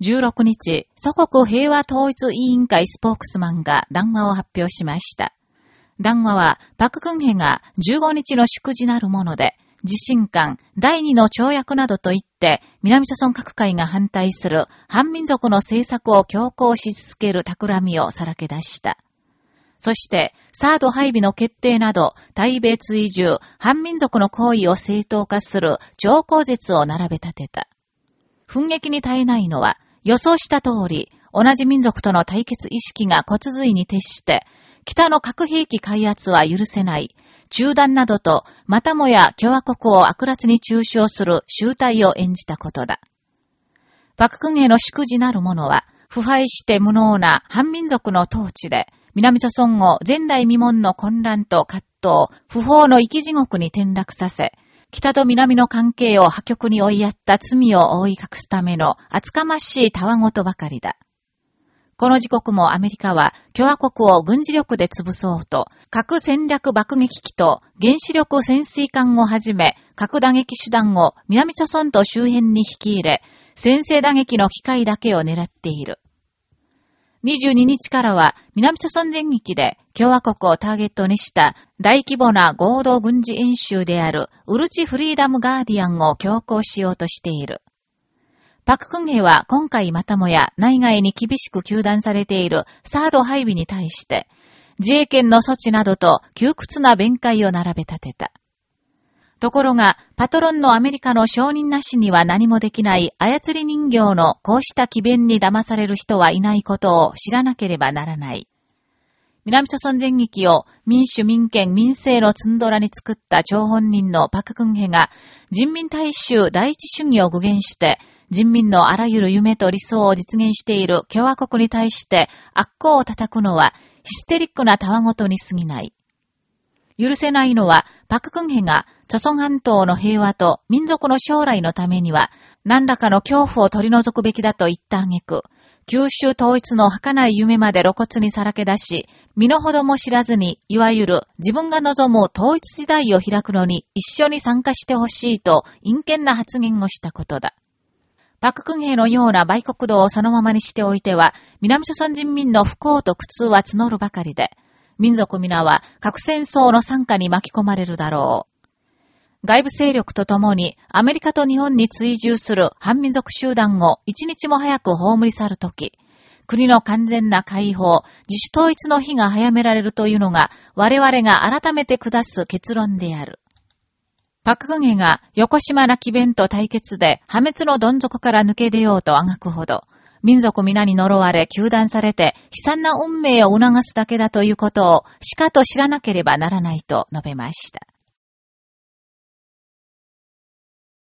16日、祖国平和統一委員会スポークスマンが談話を発表しました。談話は、パククンヘが15日の祝辞なるもので、地震間、第二の跳躍などといって、南朝村各界が反対する反民族の政策を強行し続ける企みをさらけ出した。そして、サード配備の決定など、対米追従、反民族の行為を正当化する超口実を並べ立てた。奮撃に耐えないのは、予想した通り、同じ民族との対決意識が骨髄に徹して、北の核兵器開発は許せない、中断などと、またもや共和国を悪辣に中傷する集体を演じたことだ。爆君への祝辞なる者は、腐敗して無能な反民族の統治で、南朝村を前代未聞の混乱と葛藤、不法の生き地獄に転落させ、北と南の関係を破局に追いやった罪を覆い隠すための厚かましいたわごとばかりだ。この時刻もアメリカは共和国を軍事力で潰そうと、核戦略爆撃機と原子力潜水艦をはじめ、核打撃手段を南朝村と周辺に引き入れ、先制打撃の機会だけを狙っている。22日からは南朝鮮全域で共和国をターゲットにした大規模な合同軍事演習であるウルチフリーダムガーディアンを強行しようとしている。パククンヘは今回またもや内外に厳しく求断されているサード配備に対して自衛権の措置などと窮屈な弁解を並べ立てた。ところが、パトロンのアメリカの承認なしには何もできない操り人形のこうした奇弁に騙される人はいないことを知らなければならない。南朝鮮全域を民主民権民政のツンドラに作った張本人のパククンヘが人民大衆第一主義を具現して人民のあらゆる夢と理想を実現している共和国に対して悪行を叩くのはヒステリックなたわごとに過ぎない。許せないのは、パククンヘが、著孫半島の平和と民族の将来のためには、何らかの恐怖を取り除くべきだと言ったあげく、九州統一の儚い夢まで露骨にさらけ出し、身の程も知らずに、いわゆる自分が望む統一時代を開くのに一緒に参加してほしいと陰険な発言をしたことだ。パククンヘのような売国道をそのままにしておいては、南諸村人民の不幸と苦痛は募るばかりで、民族皆は核戦争の参加に巻き込まれるだろう。外部勢力とともにアメリカと日本に追従する反民族集団を一日も早く葬り去るとき、国の完全な解放、自主統一の日が早められるというのが我々が改めて下す結論である。パクグゲが横島な奇弁と対決で破滅のどん底から抜け出ようとあがくほど、民族皆に呪われ、求断されて、悲惨な運命を促すだけだということを、しかと知らなければならないと述べました。